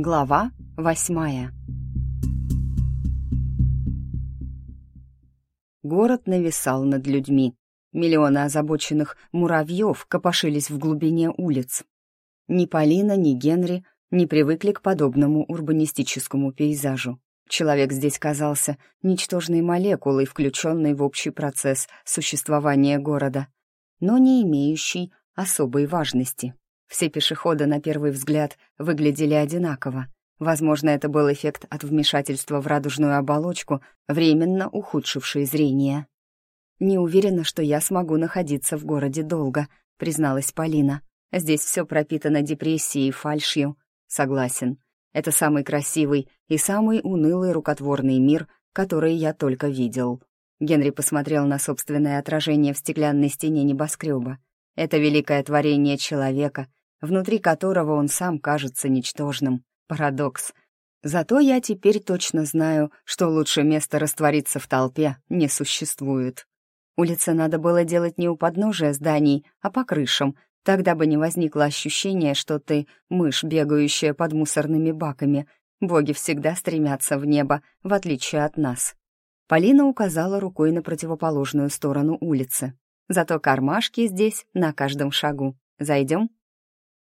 Глава восьмая Город нависал над людьми. Миллионы озабоченных муравьев копошились в глубине улиц. Ни Полина, ни Генри не привыкли к подобному урбанистическому пейзажу. Человек здесь казался ничтожной молекулой, включенной в общий процесс существования города, но не имеющей особой важности. Все пешеходы, на первый взгляд, выглядели одинаково. Возможно, это был эффект от вмешательства в радужную оболочку, временно ухудшивший зрение. «Не уверена, что я смогу находиться в городе долго», — призналась Полина. «Здесь все пропитано депрессией и фальшью». «Согласен. Это самый красивый и самый унылый рукотворный мир, который я только видел». Генри посмотрел на собственное отражение в стеклянной стене небоскреба. Это великое творение человека, внутри которого он сам кажется ничтожным. Парадокс. Зато я теперь точно знаю, что лучше места раствориться в толпе не существует. Улицы надо было делать не у подножия зданий, а по крышам, Тогда бы не возникло ощущения, что ты мышь, бегающая под мусорными баками. Боги всегда стремятся в небо, в отличие от нас. Полина указала рукой на противоположную сторону улицы. Зато кармашки здесь на каждом шагу. Зайдем?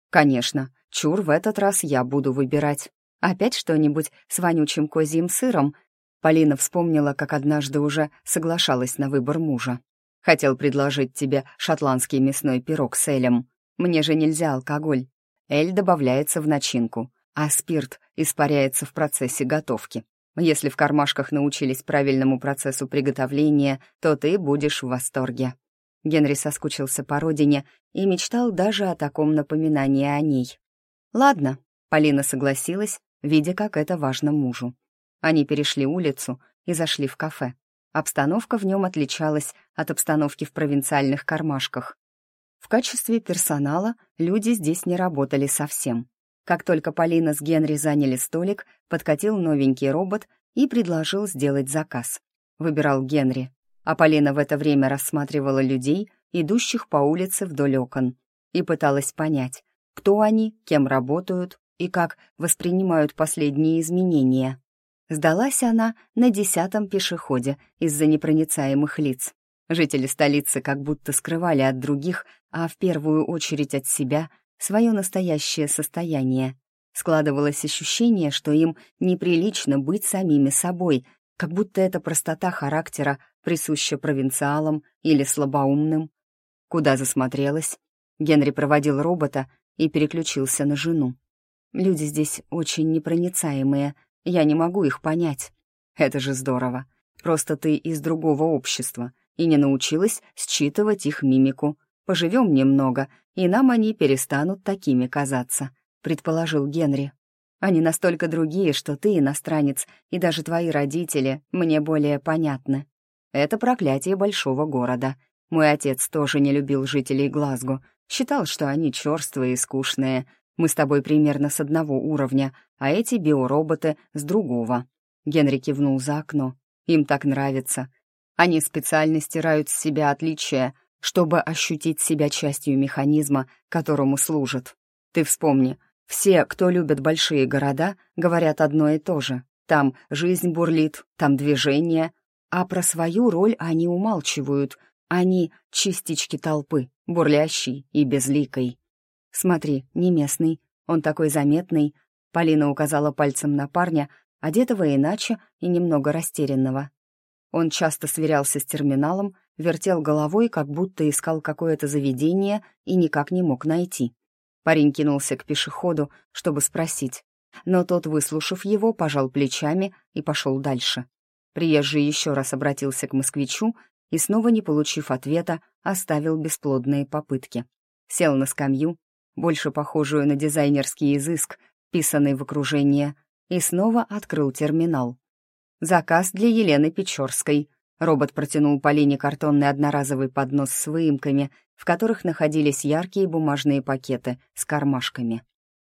Конечно, чур в этот раз я буду выбирать. Опять что-нибудь с вонючим козьим сыром? Полина вспомнила, как однажды уже соглашалась на выбор мужа. Хотел предложить тебе шотландский мясной пирог с элем. Мне же нельзя алкоголь. Эль добавляется в начинку, а спирт испаряется в процессе готовки. Если в кармашках научились правильному процессу приготовления, то ты будешь в восторге». Генри соскучился по родине и мечтал даже о таком напоминании о ней. «Ладно», — Полина согласилась, видя, как это важно мужу. Они перешли улицу и зашли в кафе. Обстановка в нем отличалась от обстановки в провинциальных кармашках. В качестве персонала люди здесь не работали совсем. Как только Полина с Генри заняли столик, подкатил новенький робот и предложил сделать заказ. Выбирал Генри, а Полина в это время рассматривала людей, идущих по улице вдоль окон, и пыталась понять, кто они, кем работают и как воспринимают последние изменения. Сдалась она на десятом пешеходе из-за непроницаемых лиц. Жители столицы как будто скрывали от других, а в первую очередь от себя, свое настоящее состояние. Складывалось ощущение, что им неприлично быть самими собой, как будто эта простота характера присуща провинциалам или слабоумным. Куда засмотрелась? Генри проводил робота и переключился на жену. Люди здесь очень непроницаемые, я не могу их понять. Это же здорово. Просто ты из другого общества и не научилась считывать их мимику. Поживем немного, и нам они перестанут такими казаться», — предположил Генри. «Они настолько другие, что ты, иностранец, и даже твои родители мне более понятны. Это проклятие большого города. Мой отец тоже не любил жителей Глазго, считал, что они черствые и скучные, мы с тобой примерно с одного уровня, а эти биороботы с другого». Генри кивнул за окно. «Им так нравится. Они специально стирают с себя отличия, чтобы ощутить себя частью механизма, которому служат. Ты вспомни, все, кто любят большие города, говорят одно и то же. Там жизнь бурлит, там движение, а про свою роль они умалчивают. Они — частички толпы, бурлящей и безликой. «Смотри, не местный, он такой заметный». Полина указала пальцем на парня, одетого иначе и немного растерянного. Он часто сверялся с терминалом, вертел головой, как будто искал какое-то заведение и никак не мог найти. Парень кинулся к пешеходу, чтобы спросить, но тот, выслушав его, пожал плечами и пошел дальше. Приезжий еще раз обратился к москвичу и, снова не получив ответа, оставил бесплодные попытки. Сел на скамью, больше похожую на дизайнерский изыск, писанный в окружение, и снова открыл терминал. «Заказ для Елены Печорской». Робот протянул Полине картонный одноразовый поднос с выемками, в которых находились яркие бумажные пакеты с кармашками.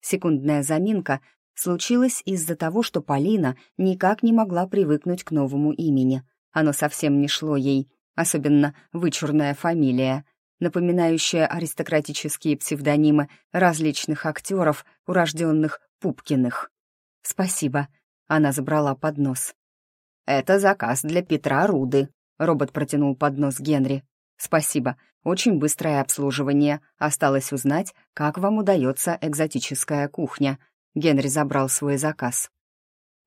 Секундная заминка случилась из-за того, что Полина никак не могла привыкнуть к новому имени. Оно совсем не шло ей, особенно вычурная фамилия — напоминающая аристократические псевдонимы различных актеров, урожденных Пупкиных. «Спасибо». Она забрала поднос. «Это заказ для Петра Руды», — робот протянул поднос Генри. «Спасибо. Очень быстрое обслуживание. Осталось узнать, как вам удается экзотическая кухня». Генри забрал свой заказ.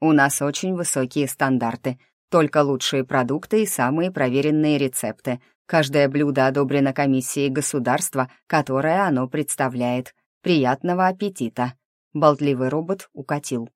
«У нас очень высокие стандарты. Только лучшие продукты и самые проверенные рецепты. Каждое блюдо одобрено комиссией государства, которое оно представляет. Приятного аппетита!» Болтливый робот укатил.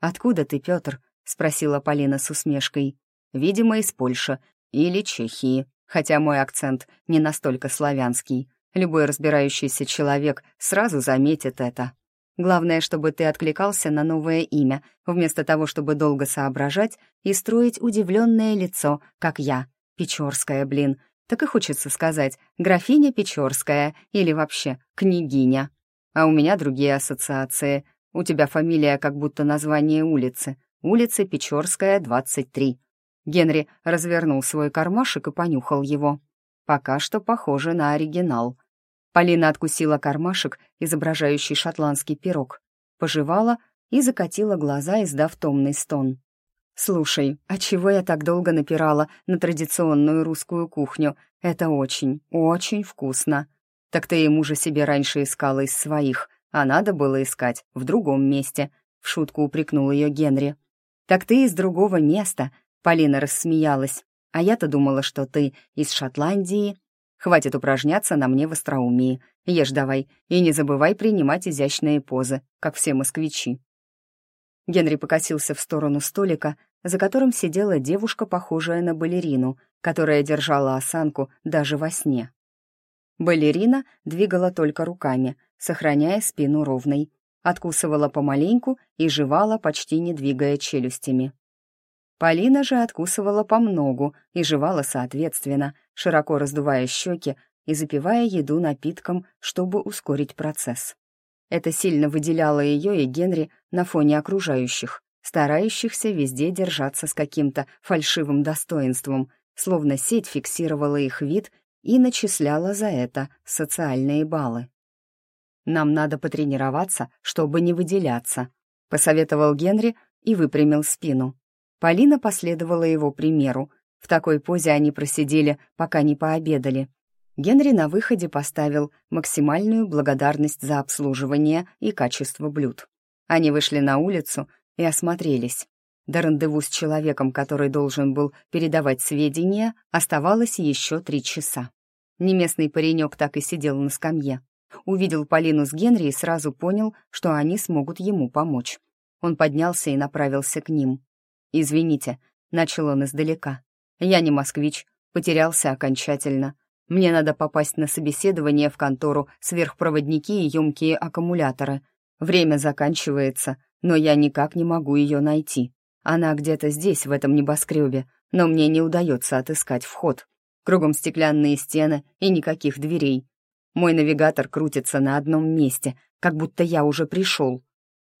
«Откуда ты, Петр?» — спросила Полина с усмешкой. «Видимо, из Польши или Чехии, хотя мой акцент не настолько славянский. Любой разбирающийся человек сразу заметит это. Главное, чтобы ты откликался на новое имя, вместо того, чтобы долго соображать и строить удивленное лицо, как я. Печорская, блин. Так и хочется сказать «графиня Печорская» или вообще «княгиня». А у меня другие ассоциации. У тебя фамилия как будто название улицы. Улица Печорская, 23. Генри развернул свой кармашек и понюхал его. Пока что похоже на оригинал. Полина откусила кармашек, изображающий шотландский пирог, пожевала и закатила глаза, издав томный стон. «Слушай, а чего я так долго напирала на традиционную русскую кухню? Это очень, очень вкусно. Так ты ему же себе раньше искала из своих, а надо было искать в другом месте», — в шутку упрекнул ее Генри. «Так ты из другого места», — Полина рассмеялась. «А я-то думала, что ты из Шотландии». «Хватит упражняться на мне в остроумии. Ешь давай и не забывай принимать изящные позы, как все москвичи». Генри покосился в сторону столика, за которым сидела девушка, похожая на балерину, которая держала осанку даже во сне. Балерина двигала только руками, сохраняя спину ровной, откусывала помаленьку и жевала, почти не двигая челюстями. Полина же откусывала помногу и жевала соответственно, широко раздувая щеки и запивая еду напитком, чтобы ускорить процесс. Это сильно выделяло ее и Генри на фоне окружающих, старающихся везде держаться с каким-то фальшивым достоинством, словно сеть фиксировала их вид и начисляла за это социальные баллы. «Нам надо потренироваться, чтобы не выделяться», — посоветовал Генри и выпрямил спину. Полина последовала его примеру. В такой позе они просидели, пока не пообедали. Генри на выходе поставил максимальную благодарность за обслуживание и качество блюд. Они вышли на улицу и осмотрелись. До рандеву с человеком, который должен был передавать сведения, оставалось еще три часа. Неместный паренек так и сидел на скамье. Увидел Полину с Генри и сразу понял, что они смогут ему помочь. Он поднялся и направился к ним. «Извините», — начал он издалека. «Я не москвич, потерялся окончательно. Мне надо попасть на собеседование в контору сверхпроводники и емкие аккумуляторы. Время заканчивается, но я никак не могу ее найти. Она где-то здесь, в этом небоскребе, но мне не удается отыскать вход. Кругом стеклянные стены и никаких дверей. Мой навигатор крутится на одном месте, как будто я уже пришел.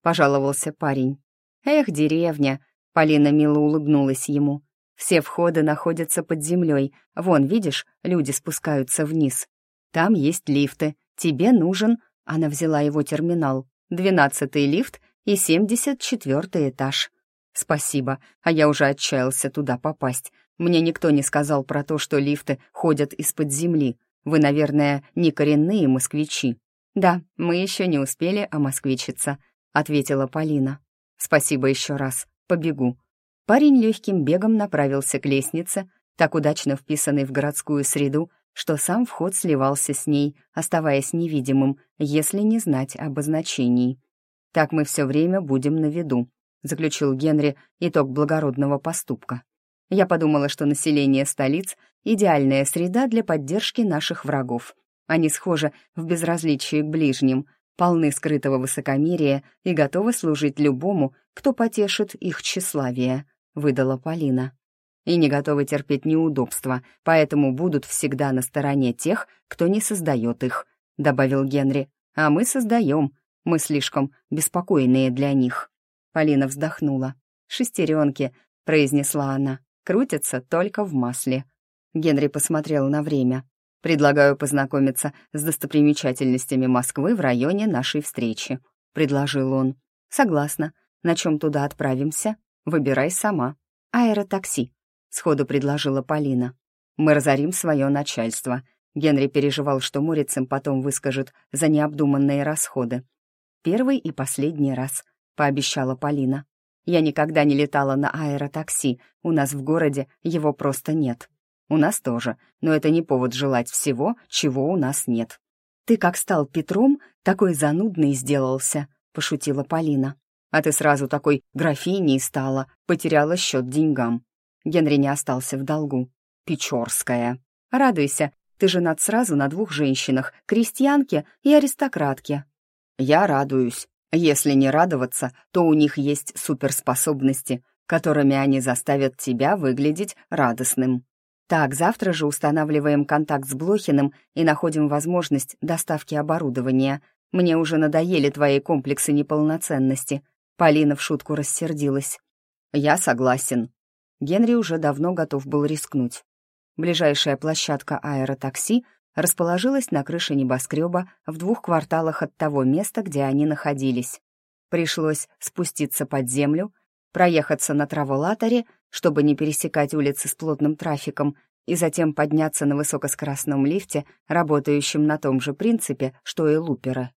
Пожаловался парень. «Эх, деревня!» Полина мило улыбнулась ему. «Все входы находятся под землей. Вон, видишь, люди спускаются вниз. Там есть лифты. Тебе нужен...» Она взяла его терминал. «Двенадцатый лифт и семьдесят четвертый этаж. Спасибо, а я уже отчаялся туда попасть. Мне никто не сказал про то, что лифты ходят из-под земли. Вы, наверное, не коренные москвичи. Да, мы еще не успели омосквичиться, ответила Полина. Спасибо еще раз. Побегу. Парень легким бегом направился к лестнице, так удачно вписанной в городскую среду, что сам вход сливался с ней, оставаясь невидимым, если не знать обозначений. Так мы все время будем на виду, заключил Генри итог благородного поступка. Я подумала, что население столиц — идеальная среда для поддержки наших врагов. Они схожи в безразличии к ближним, полны скрытого высокомерия и готовы служить любому, кто потешит их тщеславие», — выдала Полина. «И не готовы терпеть неудобства, поэтому будут всегда на стороне тех, кто не создает их», — добавил Генри. «А мы создаем, мы слишком беспокойные для них». Полина вздохнула. «Шестеренки», — произнесла она, — «крутятся только в масле». Генри посмотрел на время. «Предлагаю познакомиться с достопримечательностями Москвы в районе нашей встречи», — предложил он. «Согласна. На чем туда отправимся? Выбирай сама. Аэротакси, сходу предложила Полина. Мы разорим свое начальство. Генри переживал, что Морицем потом выскажет за необдуманные расходы. Первый и последний раз, пообещала Полина. Я никогда не летала на аэротакси, у нас в городе его просто нет. У нас тоже, но это не повод желать всего, чего у нас нет. Ты как стал Петром, такой занудный сделался, пошутила Полина. А ты сразу такой графиней стала, потеряла счет деньгам. Генри не остался в долгу. Печорская. Радуйся, ты женат сразу на двух женщинах, крестьянке и аристократке. Я радуюсь. Если не радоваться, то у них есть суперспособности, которыми они заставят тебя выглядеть радостным. Так, завтра же устанавливаем контакт с Блохиным и находим возможность доставки оборудования. Мне уже надоели твои комплексы неполноценности. Полина в шутку рассердилась. Я согласен. Генри уже давно готов был рискнуть. Ближайшая площадка аэротакси расположилась на крыше небоскреба в двух кварталах от того места, где они находились. Пришлось спуститься под землю, проехаться на траволаторе чтобы не пересекать улицы с плотным трафиком, и затем подняться на высокоскоростном лифте, работающем на том же принципе, что и луперы.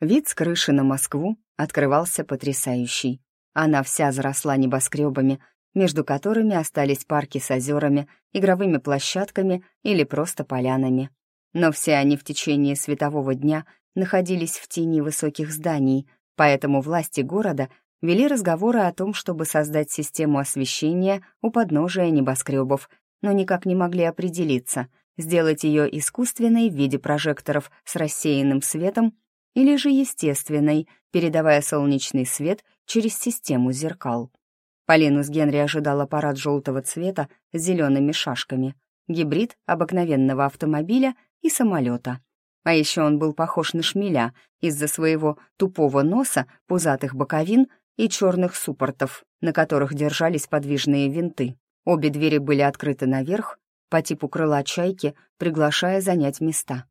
Вид с крыши на Москву открывался потрясающий. Она вся заросла небоскребами, между которыми остались парки с озерами, игровыми площадками или просто полянами. Но все они в течение светового дня находились в тени высоких зданий, поэтому власти города вели разговоры о том, чтобы создать систему освещения у подножия небоскребов, но никак не могли определиться, сделать ее искусственной в виде прожекторов с рассеянным светом или же естественной, передавая солнечный свет через систему зеркал. Полину с Генри ожидал аппарат желтого цвета с зелеными шашками, гибрид обыкновенного автомобиля и самолета. А еще он был похож на шмеля из-за своего тупого носа, пузатых боковин и черных суппортов, на которых держались подвижные винты. Обе двери были открыты наверх, по типу крыла чайки, приглашая занять места.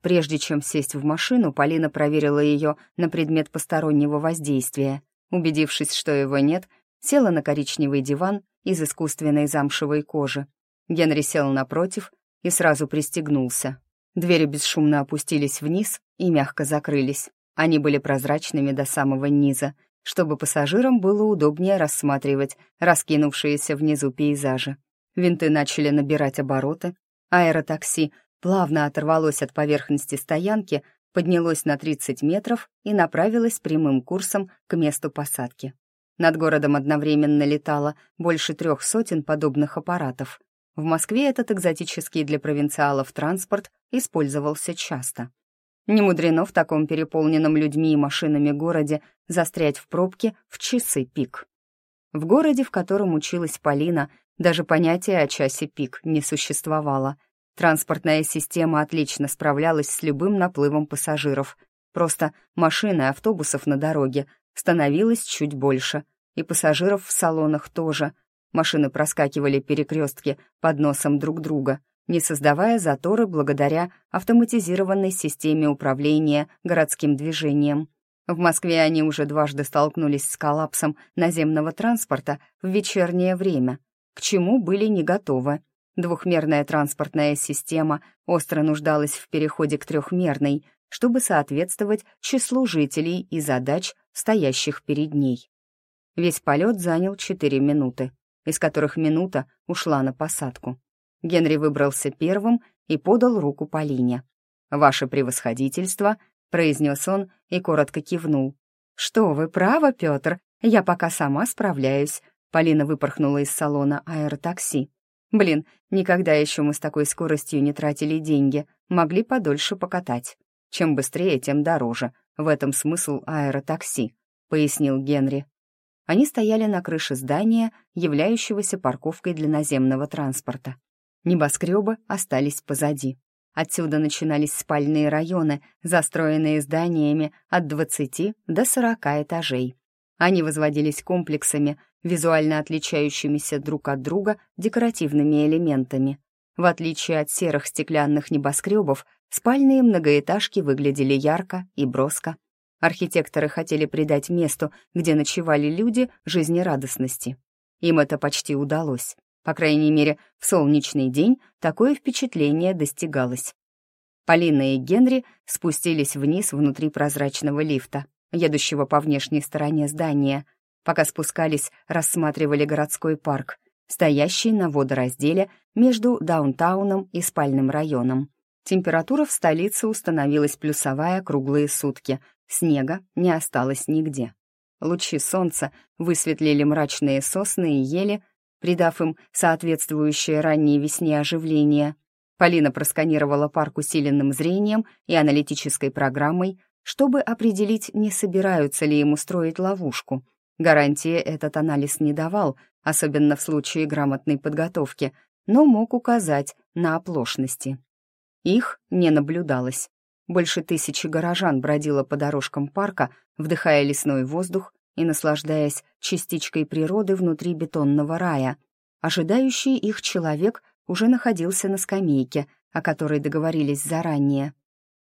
Прежде чем сесть в машину, Полина проверила ее на предмет постороннего воздействия. Убедившись, что его нет, села на коричневый диван из искусственной замшевой кожи. Генри сел напротив и сразу пристегнулся. Двери бесшумно опустились вниз и мягко закрылись. Они были прозрачными до самого низа, чтобы пассажирам было удобнее рассматривать раскинувшиеся внизу пейзажи. Винты начали набирать обороты, аэротакси плавно оторвалось от поверхности стоянки, поднялось на 30 метров и направилось прямым курсом к месту посадки. Над городом одновременно летало больше трех сотен подобных аппаратов. В Москве этот экзотический для провинциалов транспорт использовался часто. Не мудрено в таком переполненном людьми и машинами городе застрять в пробке в часы пик. В городе, в котором училась Полина, даже понятия о часе пик не существовало. Транспортная система отлично справлялась с любым наплывом пассажиров. Просто машин и автобусов на дороге становилось чуть больше, и пассажиров в салонах тоже. Машины проскакивали перекрестки под носом друг друга — не создавая заторы благодаря автоматизированной системе управления городским движением. В Москве они уже дважды столкнулись с коллапсом наземного транспорта в вечернее время, к чему были не готовы. Двухмерная транспортная система остро нуждалась в переходе к трехмерной, чтобы соответствовать числу жителей и задач, стоящих перед ней. Весь полет занял 4 минуты, из которых минута ушла на посадку. Генри выбрался первым и подал руку Полине. «Ваше превосходительство», — произнес он и коротко кивнул. «Что вы, право, Петр, я пока сама справляюсь», — Полина выпорхнула из салона аэротакси. «Блин, никогда еще мы с такой скоростью не тратили деньги, могли подольше покатать. Чем быстрее, тем дороже. В этом смысл аэротакси», — пояснил Генри. Они стояли на крыше здания, являющегося парковкой для наземного транспорта. Небоскребы остались позади. Отсюда начинались спальные районы, застроенные зданиями от 20 до 40 этажей. Они возводились комплексами, визуально отличающимися друг от друга декоративными элементами. В отличие от серых стеклянных небоскребов, спальные многоэтажки выглядели ярко и броско. Архитекторы хотели придать месту, где ночевали люди, жизнерадостности. Им это почти удалось. По крайней мере, в солнечный день такое впечатление достигалось. Полина и Генри спустились вниз внутри прозрачного лифта, едущего по внешней стороне здания. Пока спускались, рассматривали городской парк, стоящий на водоразделе между даунтауном и спальным районом. Температура в столице установилась плюсовая круглые сутки, снега не осталось нигде. Лучи солнца высветлили мрачные сосны и ели, придав им соответствующее ранней весне оживление. Полина просканировала парк усиленным зрением и аналитической программой, чтобы определить, не собираются ли им устроить ловушку. Гарантии этот анализ не давал, особенно в случае грамотной подготовки, но мог указать на оплошности. Их не наблюдалось. Больше тысячи горожан бродило по дорожкам парка, вдыхая лесной воздух и наслаждаясь частичкой природы внутри бетонного рая. Ожидающий их человек уже находился на скамейке, о которой договорились заранее.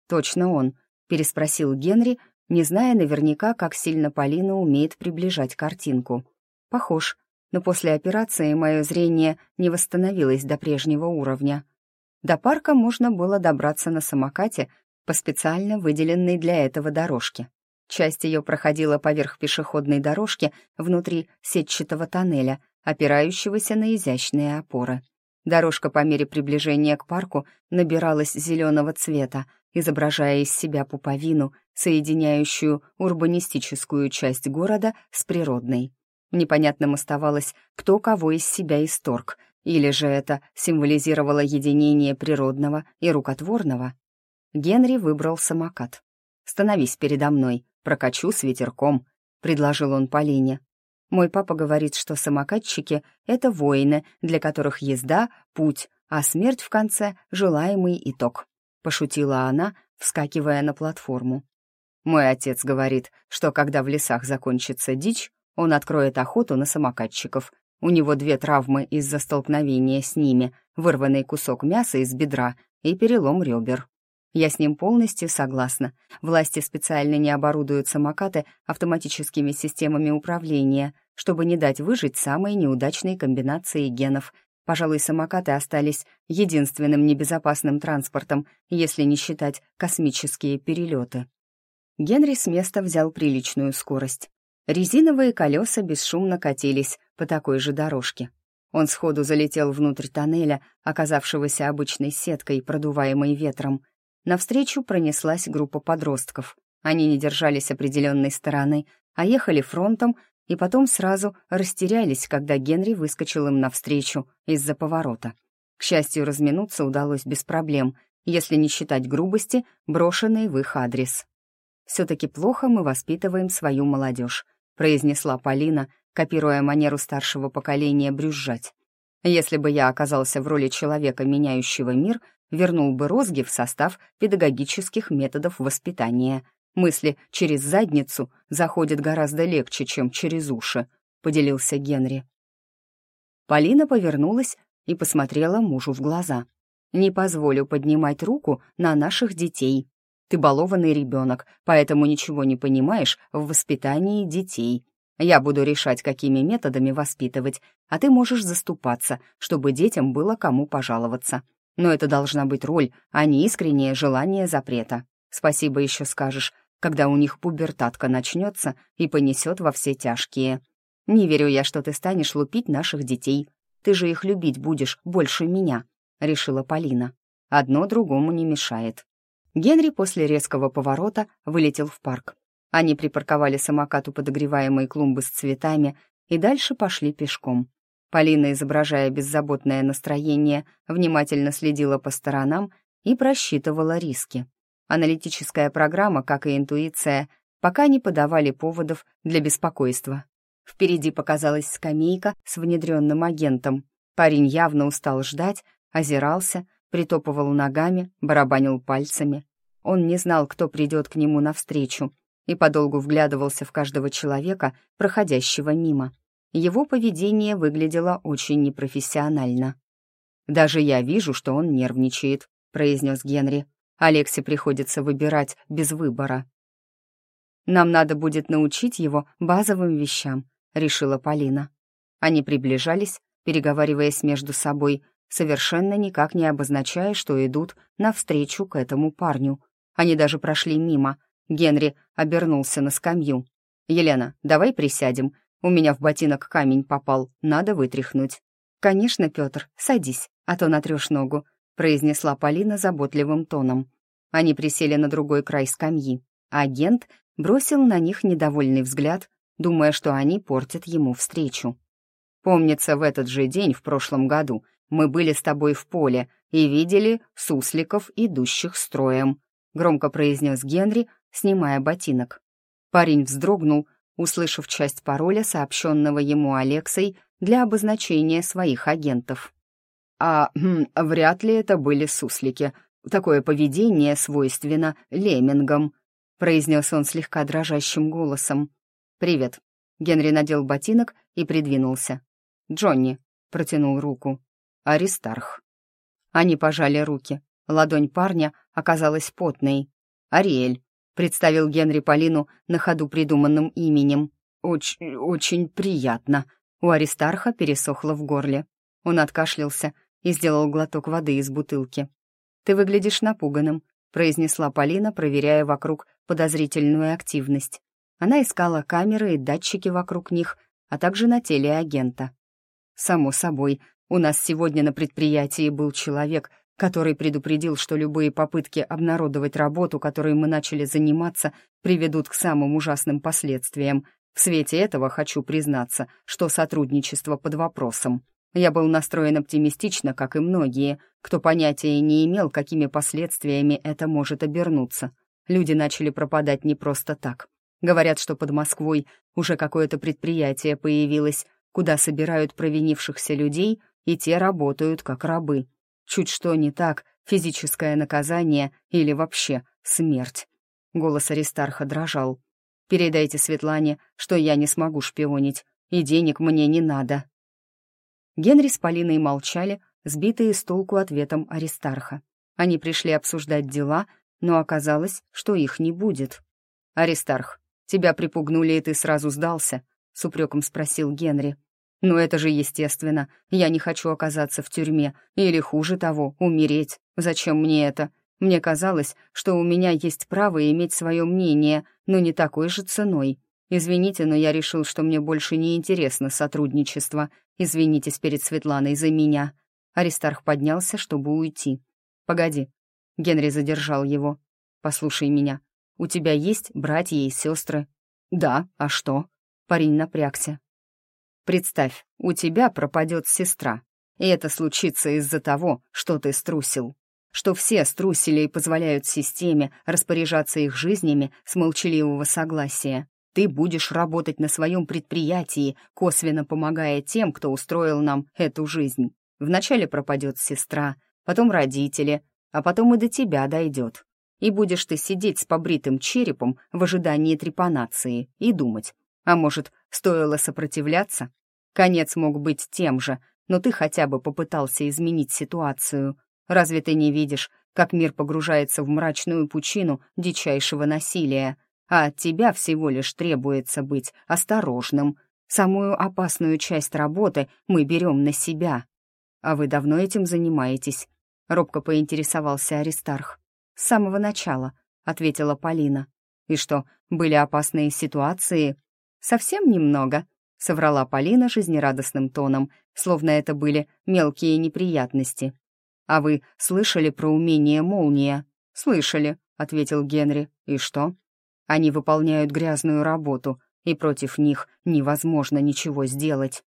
«Точно он», — переспросил Генри, не зная наверняка, как сильно Полина умеет приближать картинку. «Похож, но после операции мое зрение не восстановилось до прежнего уровня». До парка можно было добраться на самокате по специально выделенной для этого дорожке. Часть ее проходила поверх пешеходной дорожки внутри сетчатого тоннеля, опирающегося на изящные опоры. Дорожка по мере приближения к парку набиралась зеленого цвета, изображая из себя пуповину, соединяющую урбанистическую часть города с природной. Непонятным оставалось, кто кого из себя исторг, или же это символизировало единение природного и рукотворного? Генри выбрал самокат. «Становись передо мной, прокачу с ветерком», — предложил он Полине. «Мой папа говорит, что самокатчики — это воины, для которых езда — путь, а смерть в конце — желаемый итог», — пошутила она, вскакивая на платформу. «Мой отец говорит, что когда в лесах закончится дичь, он откроет охоту на самокатчиков у него две травмы из-за столкновения с ними, вырванный кусок мяса из бедра и перелом ребер. Я с ним полностью согласна. Власти специально не оборудуют самокаты автоматическими системами управления, чтобы не дать выжить самой неудачной комбинации генов. Пожалуй, самокаты остались единственным небезопасным транспортом, если не считать космические перелеты. Генри с места взял приличную скорость. Резиновые колеса бесшумно катились по такой же дорожке. Он сходу залетел внутрь тоннеля, оказавшегося обычной сеткой, продуваемой ветром. Навстречу пронеслась группа подростков. Они не держались определенной стороны, а ехали фронтом и потом сразу растерялись, когда Генри выскочил им навстречу из-за поворота. К счастью, разминуться удалось без проблем, если не считать грубости, брошенной в их адрес. «Все-таки плохо мы воспитываем свою молодежь», произнесла Полина, копируя манеру старшего поколения брюзжать. «Если бы я оказался в роли человека, меняющего мир, вернул бы розги в состав педагогических методов воспитания. Мысли через задницу заходят гораздо легче, чем через уши», — поделился Генри. Полина повернулась и посмотрела мужу в глаза. «Не позволю поднимать руку на наших детей», ты балованный ребенок, поэтому ничего не понимаешь в воспитании детей. Я буду решать, какими методами воспитывать, а ты можешь заступаться, чтобы детям было кому пожаловаться. Но это должна быть роль, а не искреннее желание запрета. Спасибо еще скажешь, когда у них пубертатка начнется и понесет во все тяжкие. Не верю я, что ты станешь лупить наших детей. Ты же их любить будешь больше меня», — решила Полина. «Одно другому не мешает». Генри после резкого поворота вылетел в парк. Они припарковали самокат у подогреваемой клумбы с цветами и дальше пошли пешком. Полина, изображая беззаботное настроение, внимательно следила по сторонам и просчитывала риски. Аналитическая программа, как и интуиция, пока не подавали поводов для беспокойства. Впереди показалась скамейка с внедренным агентом. Парень явно устал ждать, озирался, притопывал ногами, барабанил пальцами. Он не знал, кто придет к нему навстречу, и подолгу вглядывался в каждого человека, проходящего мимо. Его поведение выглядело очень непрофессионально. «Даже я вижу, что он нервничает», — произнес Генри. «Алексе приходится выбирать без выбора». Нам надо будет научить его базовым вещам», — решила Полина. Они приближались, переговариваясь между собой, совершенно никак не обозначая, что идут навстречу к этому парню. Они даже прошли мимо. Генри обернулся на скамью. «Елена, давай присядем. У меня в ботинок камень попал, надо вытряхнуть». «Конечно, Петр, садись, а то натрешь ногу», произнесла Полина заботливым тоном. Они присели на другой край скамьи. Агент бросил на них недовольный взгляд, думая, что они портят ему встречу. «Помнится, в этот же день в прошлом году мы были с тобой в поле и видели сусликов, идущих строем», громко произнес Генри, снимая ботинок. Парень вздрогнул, услышав часть пароля, сообщенного ему Алексой для обозначения своих агентов. «А хм, вряд ли это были суслики. Такое поведение свойственно леммингам», произнес он слегка дрожащим голосом. «Привет». Генри надел ботинок и придвинулся. «Джонни», — протянул руку. «Аристарх». Они пожали руки. Ладонь парня оказалась потной. «Ариэль», — представил Генри Полину на ходу придуманным именем. «Очень, очень приятно». У Аристарха пересохло в горле. Он откашлялся и сделал глоток воды из бутылки. «Ты выглядишь напуганным», — произнесла Полина, проверяя вокруг подозрительную активность. Она искала камеры и датчики вокруг них, а также на теле агента. «Само собой, у нас сегодня на предприятии был человек, который предупредил, что любые попытки обнародовать работу, которой мы начали заниматься, приведут к самым ужасным последствиям. В свете этого хочу признаться, что сотрудничество под вопросом. Я был настроен оптимистично, как и многие, кто понятия не имел, какими последствиями это может обернуться. Люди начали пропадать не просто так. Говорят, что под Москвой уже какое-то предприятие появилось, куда собирают провинившихся людей, и те работают как рабы. Чуть что не так, физическое наказание или вообще смерть. Голос Аристарха дрожал. «Передайте Светлане, что я не смогу шпионить, и денег мне не надо». Генри с Полиной молчали, сбитые с толку ответом Аристарха. Они пришли обсуждать дела, но оказалось, что их не будет. «Аристарх, тебя припугнули, и ты сразу сдался?» — с упреком спросил Генри. Но это же естественно. Я не хочу оказаться в тюрьме. Или, хуже того, умереть. Зачем мне это? Мне казалось, что у меня есть право иметь свое мнение, но не такой же ценой. Извините, но я решил, что мне больше не интересно сотрудничество. Извинитесь перед Светланой за меня». Аристарх поднялся, чтобы уйти. «Погоди». Генри задержал его. «Послушай меня. У тебя есть братья и сестры?» «Да, а что?» Парень напрягся. Представь, у тебя пропадет сестра, и это случится из-за того, что ты струсил. Что все струсили и позволяют системе распоряжаться их жизнями с молчаливого согласия. Ты будешь работать на своем предприятии, косвенно помогая тем, кто устроил нам эту жизнь. Вначале пропадет сестра, потом родители, а потом и до тебя дойдет. И будешь ты сидеть с побритым черепом в ожидании трепанации и думать, а может, стоило сопротивляться? Конец мог быть тем же, но ты хотя бы попытался изменить ситуацию. Разве ты не видишь, как мир погружается в мрачную пучину дичайшего насилия, а от тебя всего лишь требуется быть осторожным. Самую опасную часть работы мы берем на себя. А вы давно этим занимаетесь?» Робко поинтересовался Аристарх. «С самого начала», — ответила Полина. «И что, были опасные ситуации?» «Совсем немного», — соврала Полина жизнерадостным тоном, словно это были мелкие неприятности. «А вы слышали про умение молния?» «Слышали», — ответил Генри. «И что?» «Они выполняют грязную работу, и против них невозможно ничего сделать.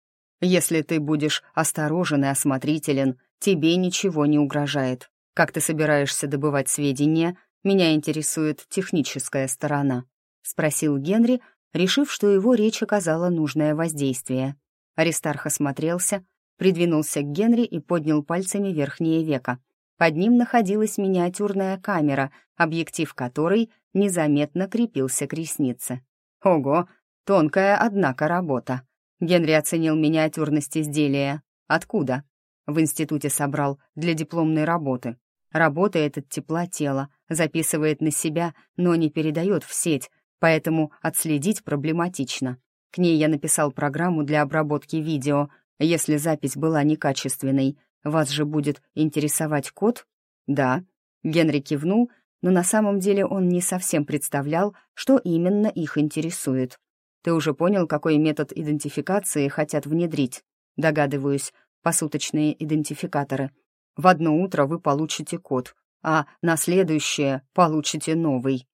Если ты будешь осторожен и осмотрителен, тебе ничего не угрожает. Как ты собираешься добывать сведения? Меня интересует техническая сторона», — спросил Генри, решив, что его речь оказала нужное воздействие. Аристарх осмотрелся, придвинулся к Генри и поднял пальцами верхнее веко. Под ним находилась миниатюрная камера, объектив которой незаметно крепился к реснице. «Ого! Тонкая, однако, работа!» Генри оценил миниатюрность изделия. «Откуда?» «В институте собрал, для дипломной работы. Работает от тепла тела, записывает на себя, но не передает в сеть, поэтому отследить проблематично. К ней я написал программу для обработки видео. Если запись была некачественной, вас же будет интересовать код? Да. Генри кивнул, но на самом деле он не совсем представлял, что именно их интересует. Ты уже понял, какой метод идентификации хотят внедрить? Догадываюсь, посуточные идентификаторы. В одно утро вы получите код, а на следующее получите новый.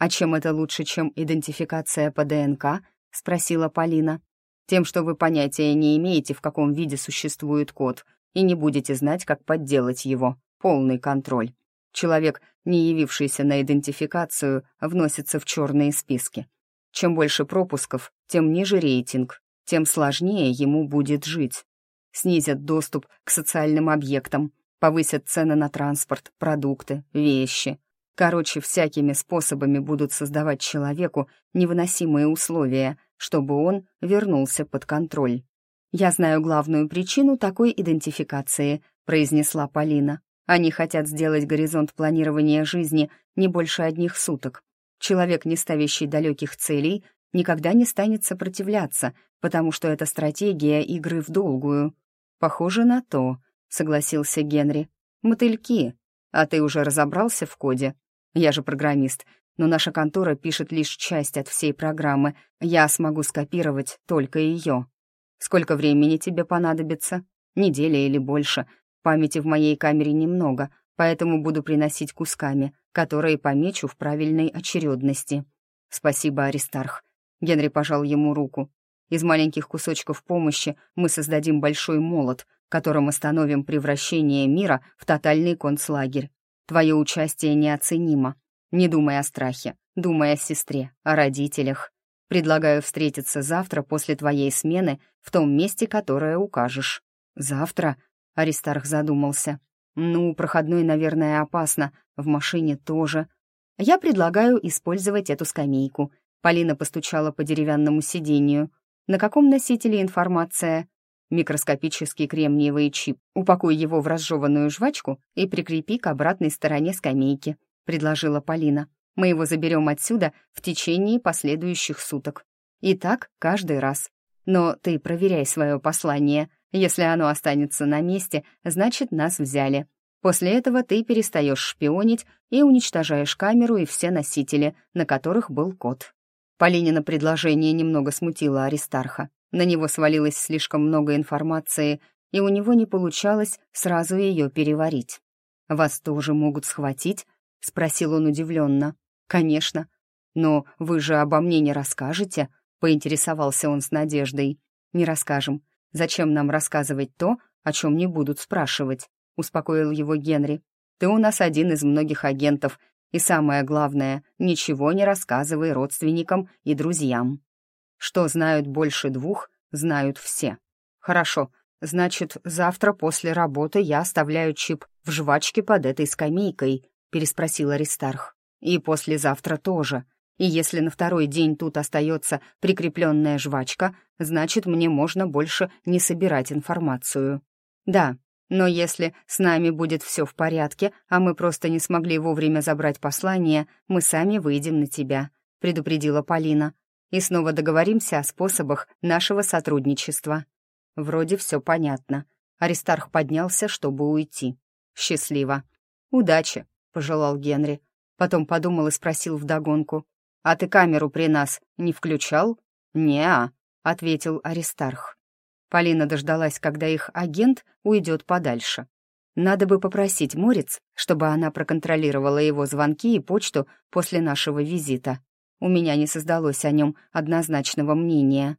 А чем это лучше, чем идентификация по ДНК? — спросила Полина. «Тем, что вы понятия не имеете, в каком виде существует код, и не будете знать, как подделать его. Полный контроль. Человек, не явившийся на идентификацию, вносится в черные списки. Чем больше пропусков, тем ниже рейтинг, тем сложнее ему будет жить. Снизят доступ к социальным объектам, повысят цены на транспорт, продукты, вещи. Короче, всякими способами будут создавать человеку невыносимые условия, чтобы он вернулся под контроль. «Я знаю главную причину такой идентификации», — произнесла Полина. «Они хотят сделать горизонт планирования жизни не больше одних суток. Человек, не ставящий далеких целей, никогда не станет сопротивляться, потому что это стратегия игры в долгую». «Похоже на то», — согласился Генри. «Мотыльки. А ты уже разобрался в коде?» Я же программист, но наша контора пишет лишь часть от всей программы. Я смогу скопировать только ее. Сколько времени тебе понадобится? Неделя или больше. Памяти в моей камере немного, поэтому буду приносить кусками, которые помечу в правильной очередности. Спасибо, Аристарх. Генри пожал ему руку. Из маленьких кусочков помощи мы создадим большой молот, которым остановим превращение мира в тотальный концлагерь. Твое участие неоценимо. Не думай о страхе, думай о сестре, о родителях. Предлагаю встретиться завтра после твоей смены в том месте, которое укажешь». «Завтра?» — Аристарх задумался. «Ну, проходной, наверное, опасно, в машине тоже. Я предлагаю использовать эту скамейку». Полина постучала по деревянному сиденью. «На каком носителе информация?» микроскопический кремниевый чип. Упакуй его в разжеванную жвачку и прикрепи к обратной стороне скамейки», — предложила Полина. «Мы его заберем отсюда в течение последующих суток. И так каждый раз. Но ты проверяй свое послание. Если оно останется на месте, значит, нас взяли. После этого ты перестаешь шпионить и уничтожаешь камеру и все носители, на которых был код». Полинина предложение немного смутило Аристарха. На него свалилось слишком много информации, и у него не получалось сразу ее переварить. «Вас тоже могут схватить?» — спросил он удивленно. «Конечно. Но вы же обо мне не расскажете?» — поинтересовался он с надеждой. «Не расскажем. Зачем нам рассказывать то, о чем не будут спрашивать?» — успокоил его Генри. «Ты у нас один из многих агентов, и самое главное, ничего не рассказывай родственникам и друзьям». Что знают больше двух, знают все. Хорошо, значит, завтра после работы я оставляю чип в жвачке под этой скамейкой, переспросил Аристарх. И послезавтра тоже. И если на второй день тут остается прикрепленная жвачка, значит, мне можно больше не собирать информацию. Да, но если с нами будет все в порядке, а мы просто не смогли вовремя забрать послание, мы сами выйдем на тебя», — предупредила Полина и снова договоримся о способах нашего сотрудничества». Вроде все понятно. Аристарх поднялся, чтобы уйти. «Счастливо». «Удачи», — пожелал Генри. Потом подумал и спросил вдогонку. «А ты камеру при нас не включал?» «Не-а», — ответил Аристарх. Полина дождалась, когда их агент уйдет подальше. Надо бы попросить Морец, чтобы она проконтролировала его звонки и почту после нашего визита. У меня не создалось о нем однозначного мнения.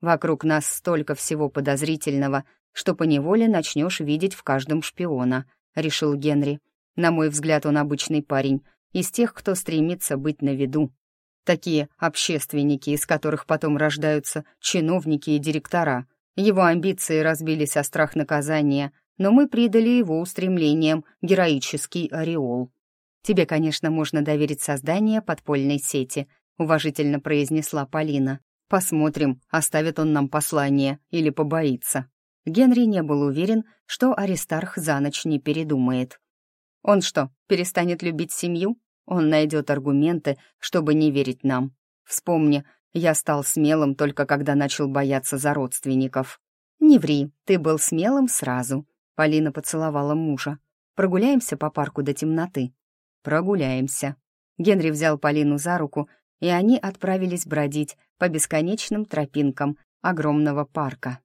Вокруг нас столько всего подозрительного, что поневоле начнешь видеть в каждом шпиона», — решил Генри. «На мой взгляд, он обычный парень, из тех, кто стремится быть на виду. Такие общественники, из которых потом рождаются чиновники и директора. Его амбиции разбились о страх наказания, но мы придали его устремлениям героический ореол. Тебе, конечно, можно доверить создание подпольной сети — уважительно произнесла Полина. «Посмотрим, оставит он нам послание или побоится». Генри не был уверен, что Аристарх за ночь не передумает. «Он что, перестанет любить семью? Он найдет аргументы, чтобы не верить нам. Вспомни, я стал смелым только когда начал бояться за родственников. «Не ври, ты был смелым сразу», — Полина поцеловала мужа. «Прогуляемся по парку до темноты?» «Прогуляемся». Генри взял Полину за руку, и они отправились бродить по бесконечным тропинкам огромного парка.